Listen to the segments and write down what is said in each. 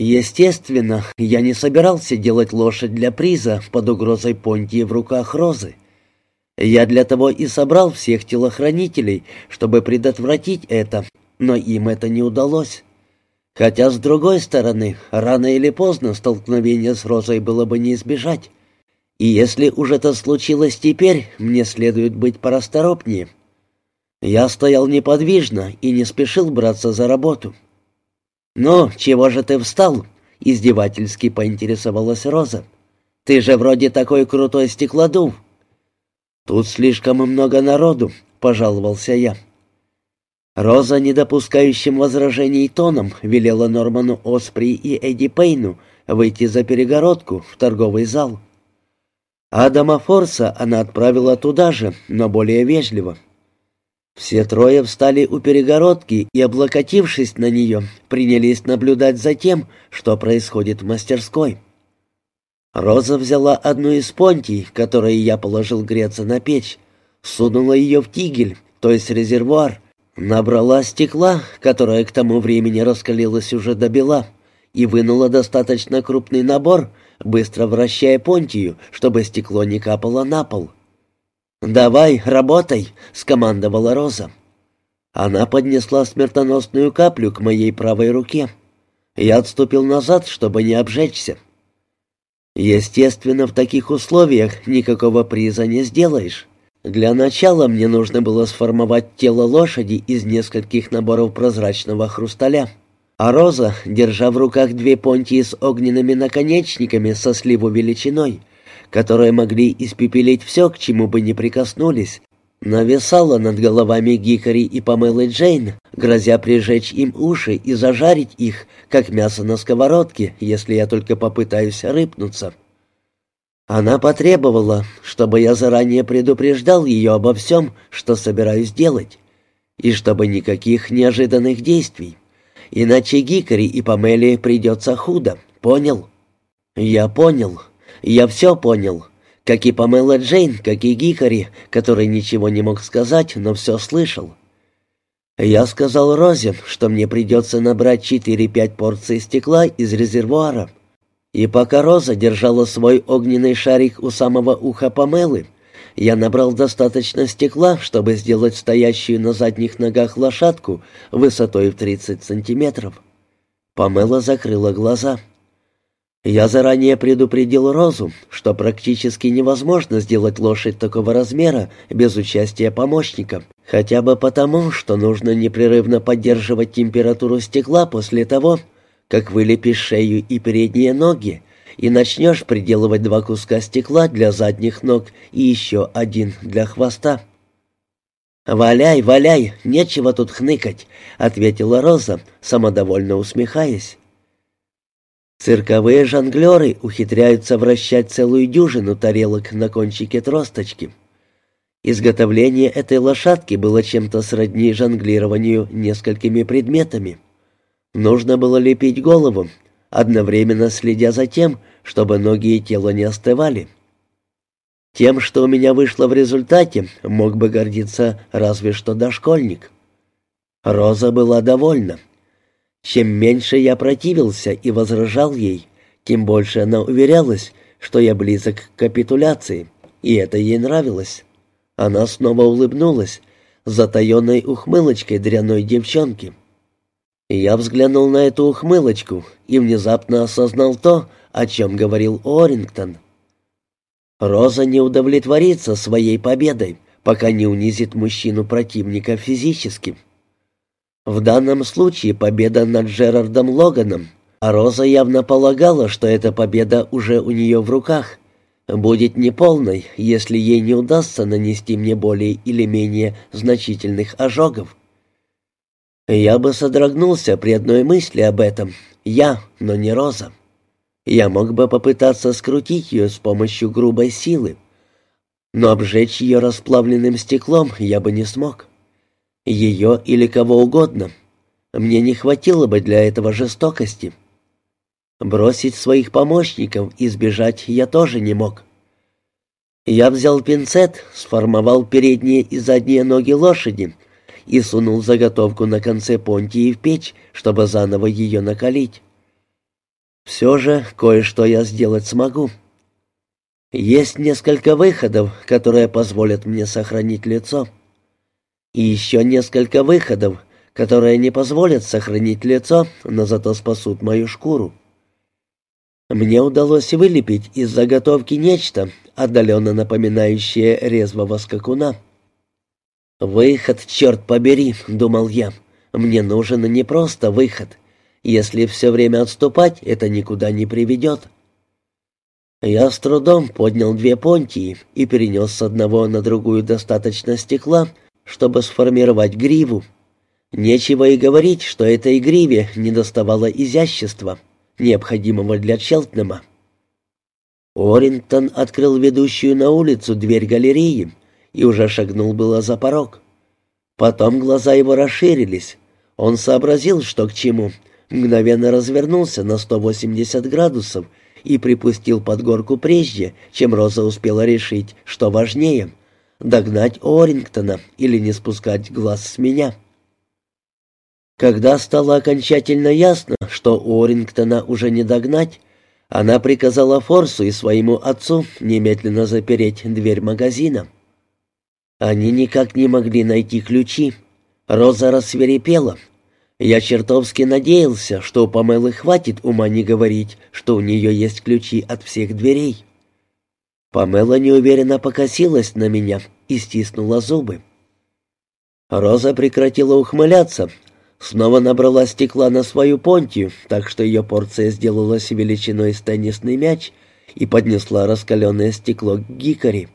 Естественно, я не собирался делать лошадь для приза под угрозой понтии в руках Розы. Я для того и собрал всех телохранителей, чтобы предотвратить это, но им это не удалось. Хотя, с другой стороны, рано или поздно столкновение с Розой было бы не избежать. И если уж это случилось теперь, мне следует быть порасторопнее. Я стоял неподвижно и не спешил браться за работу. «Ну, чего же ты встал?» — издевательски поинтересовалась Роза. «Ты же вроде такой крутой стеклодув». «Тут слишком много народу», — пожаловался я. Роза, не допускающим возражений тоном, велела Норману Оспри и Эдди Пейну выйти за перегородку в торговый зал. Адама Форса она отправила туда же, но более вежливо. Все трое встали у перегородки и, облокотившись на нее, принялись наблюдать за тем, что происходит в мастерской. Роза взяла одну из понтий, которые я положил греться на печь, сунула ее в тигель, то есть резервуар, Набрала стекла, которое к тому времени раскалилось уже до бела, и вынула достаточно крупный набор, быстро вращая понтию, чтобы стекло не капало на пол. «Давай, работай!» — скомандовала Роза. Она поднесла смертоносную каплю к моей правой руке. Я отступил назад, чтобы не обжечься. Естественно, в таких условиях никакого приза не сделаешь. Для начала мне нужно было сформовать тело лошади из нескольких наборов прозрачного хрусталя. А Роза, держа в руках две понтии с огненными наконечниками со сливу величиной, которые могли испепелить все, к чему бы ни прикоснулись, нависала над головами Гикари и Памелы Джейн, грозя прижечь им уши и зажарить их, как мясо на сковородке, если я только попытаюсь рыпнуться. Она потребовала, чтобы я заранее предупреждал ее обо всем, что собираюсь делать, и чтобы никаких неожиданных действий. Иначе Гикари и Памели придется худо, понял? Я понял. Я все понял. Как и Памела Джейн, как и Гикари, который ничего не мог сказать, но все слышал. Я сказал Розе, что мне придется набрать 4-5 порций стекла из резервуара, и пока Роза держала свой огненный шарик у самого уха Памелы, я набрал достаточно стекла, чтобы сделать стоящую на задних ногах лошадку высотой в 30 сантиметров. Памела закрыла глаза. Я заранее предупредил Розу, что практически невозможно сделать лошадь такого размера без участия помощника, хотя бы потому, что нужно непрерывно поддерживать температуру стекла после того, как вылепишь шею и передние ноги, и начнешь приделывать два куска стекла для задних ног и еще один для хвоста. «Валяй, валяй, нечего тут хныкать», — ответила Роза, самодовольно усмехаясь. Цирковые жонглеры ухитряются вращать целую дюжину тарелок на кончике тросточки. Изготовление этой лошадки было чем-то сродни жонглированию несколькими предметами. Нужно было лепить голову, одновременно следя за тем, чтобы ноги и тело не остывали. Тем, что у меня вышло в результате, мог бы гордиться разве что дошкольник. Роза была довольна. Чем меньше я противился и возражал ей, тем больше она уверялась, что я близок к капитуляции, и это ей нравилось. Она снова улыбнулась, затаенной ухмылочкой дряной девчонки. Я взглянул на эту ухмылочку и внезапно осознал то, о чем говорил Орингтон. Роза не удовлетворится своей победой, пока не унизит мужчину противника физически. В данном случае победа над Джерардом Логаном, а Роза явно полагала, что эта победа уже у нее в руках, будет неполной, если ей не удастся нанести мне более или менее значительных ожогов. Я бы содрогнулся при одной мысли об этом. Я, но не Роза. Я мог бы попытаться скрутить ее с помощью грубой силы, но обжечь ее расплавленным стеклом я бы не смог. Ее или кого угодно. Мне не хватило бы для этого жестокости. Бросить своих помощников и сбежать я тоже не мог. Я взял пинцет, сформовал передние и задние ноги лошади — и сунул заготовку на конце понтии в печь, чтобы заново ее накалить. Все же кое-что я сделать смогу. Есть несколько выходов, которые позволят мне сохранить лицо. И еще несколько выходов, которые не позволят сохранить лицо, но зато спасут мою шкуру. Мне удалось вылепить из заготовки нечто, отдаленно напоминающее резвого скакуна. «Выход, черт побери», — думал я. «Мне нужен не просто выход. Если все время отступать, это никуда не приведет». Я с трудом поднял две понтии и перенес с одного на другую достаточно стекла, чтобы сформировать гриву. Нечего и говорить, что этой гриве недоставало изящества, необходимого для Челтнема. Орингтон открыл ведущую на улицу дверь галереи и уже шагнул было за порог. Потом глаза его расширились. Он сообразил, что к чему, мгновенно развернулся на 180 градусов и припустил под горку прежде, чем Роза успела решить, что важнее — догнать Орингтона или не спускать глаз с меня. Когда стало окончательно ясно, что Орингтона уже не догнать, она приказала Форсу и своему отцу немедленно запереть дверь магазина. Они никак не могли найти ключи. Роза рассверепела — я чертовски надеялся, что у Памелы хватит ума не говорить, что у нее есть ключи от всех дверей. Памела неуверенно покосилась на меня и стиснула зубы. Роза прекратила ухмыляться, снова набрала стекла на свою понтию, так что ее порция сделалась величиной с теннисный мяч и поднесла раскаленное стекло к гикари.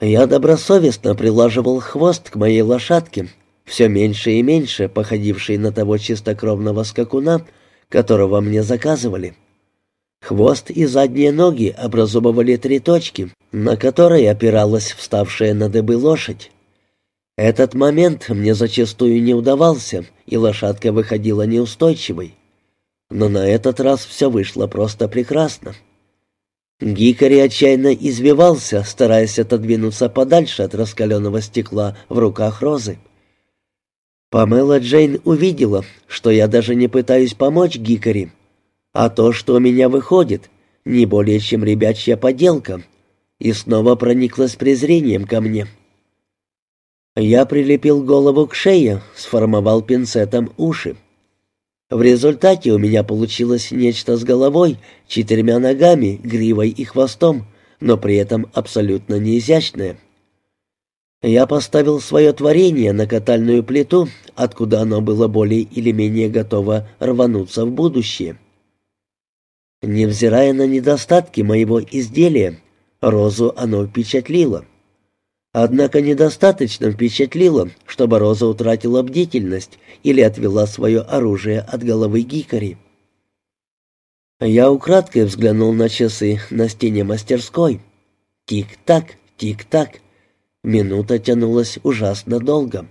Я добросовестно прилаживал хвост к моей лошадке, все меньше и меньше походивший на того чистокровного скакуна, которого мне заказывали. Хвост и задние ноги образовывали три точки, на которые опиралась вставшая на дыбы лошадь. Этот момент мне зачастую не удавался, и лошадка выходила неустойчивой. Но на этот раз все вышло просто прекрасно. Гикари отчаянно извивался, стараясь отодвинуться подальше от раскаленного стекла в руках Розы. Памела Джейн увидела, что я даже не пытаюсь помочь Гикари, а то, что у меня выходит, не более чем ребячья поделка, и снова прониклась презрением ко мне. Я прилепил голову к шее, сформовал пинцетом уши. В результате у меня получилось нечто с головой, четырьмя ногами, гривой и хвостом, но при этом абсолютно неизящное. Я поставил свое творение на катальную плиту, откуда оно было более или менее готово рвануться в будущее. Невзирая на недостатки моего изделия, Розу оно впечатлило. Однако недостаточно впечатлило, чтобы Роза утратила бдительность или отвела свое оружие от головы Гикари. Я украдкой взглянул на часы на стене мастерской. Тик-так, тик-так. Минута тянулась ужасно долго.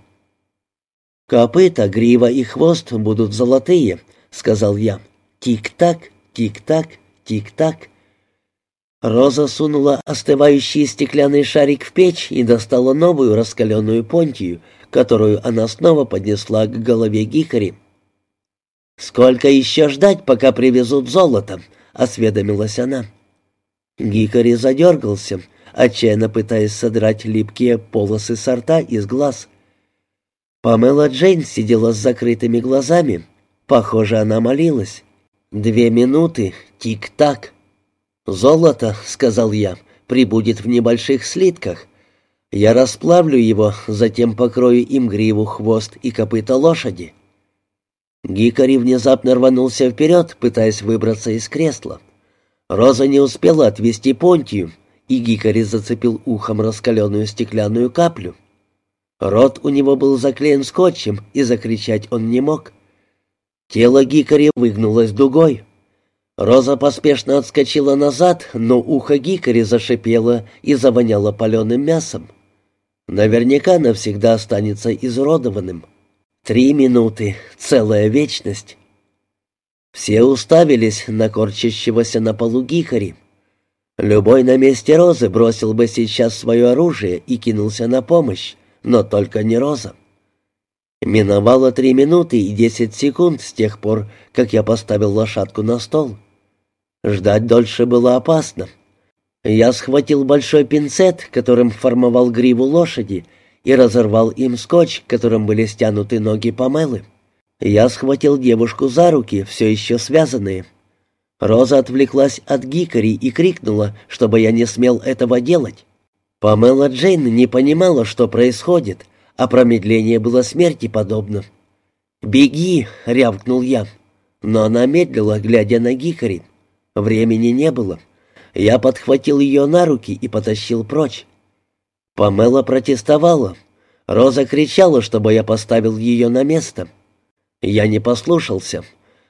«Копыта, грива и хвост будут золотые», — сказал я. «Тик-так, тик-так, тик-так». Роза сунула остывающий стеклянный шарик в печь и достала новую раскаленную понтию, которую она снова поднесла к голове Гикари. «Сколько еще ждать, пока привезут золото?» — осведомилась она. Гикари задергался, отчаянно пытаясь содрать липкие полосы сорта из глаз. Памела Джейн сидела с закрытыми глазами. Похоже, она молилась. «Две минуты. Тик-так». «Золото», — сказал я, — «прибудет в небольших слитках. Я расплавлю его, затем покрою им гриву, хвост и копыта лошади». Гикари внезапно рванулся вперед, пытаясь выбраться из кресла. Роза не успела отвести понтию, и Гикари зацепил ухом раскаленную стеклянную каплю. Рот у него был заклеен скотчем, и закричать он не мог. Тело Гикари выгнулось дугой. Роза поспешно отскочила назад, но ухо Гикари зашипело и завоняло паленым мясом. Наверняка навсегда останется изуродованным. Три минуты, целая вечность. Все уставились на корчащегося на полу Гикари. Любой на месте Розы бросил бы сейчас свое оружие и кинулся на помощь, но только не Роза. Миновало три минуты и десять секунд с тех пор, как я поставил лошадку на стол. Ждать дольше было опасно. Я схватил большой пинцет, которым формовал гриву лошади, и разорвал им скотч, которым были стянуты ноги Памелы. Я схватил девушку за руки, все еще связанные. Роза отвлеклась от гикари и крикнула, чтобы я не смел этого делать. Памела Джейн не понимала, что происходит, а промедление было смерти подобно. «Беги!» — рявкнул я. Но она медлила, глядя на Гикари. Времени не было. Я подхватил ее на руки и потащил прочь. Памела протестовала. Роза кричала, чтобы я поставил ее на место. Я не послушался.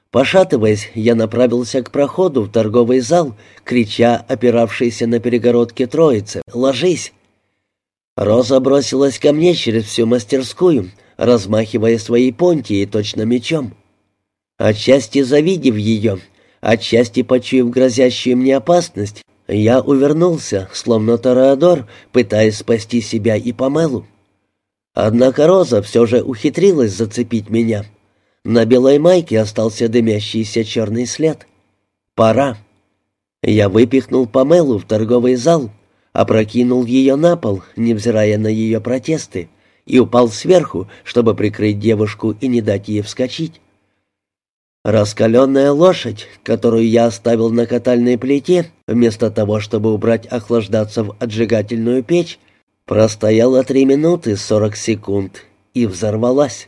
Пошатываясь, я направился к проходу в торговый зал, крича опиравшейся на перегородке троицы «Ложись!». Роза бросилась ко мне через всю мастерскую, размахивая своей понтией точно мечом. Отчасти завидев ее, отчасти почуяв грозящую мне опасность, я увернулся, словно Тореадор, пытаясь спасти себя и Памелу. Однако Роза все же ухитрилась зацепить меня. На белой майке остался дымящийся черный след. «Пора». Я выпихнул Памелу в торговый зал, опрокинул ее на пол, невзирая на ее протесты, и упал сверху, чтобы прикрыть девушку и не дать ей вскочить. Раскаленная лошадь, которую я оставил на катальной плите, вместо того, чтобы убрать охлаждаться в отжигательную печь, простояла три минуты сорок секунд и взорвалась.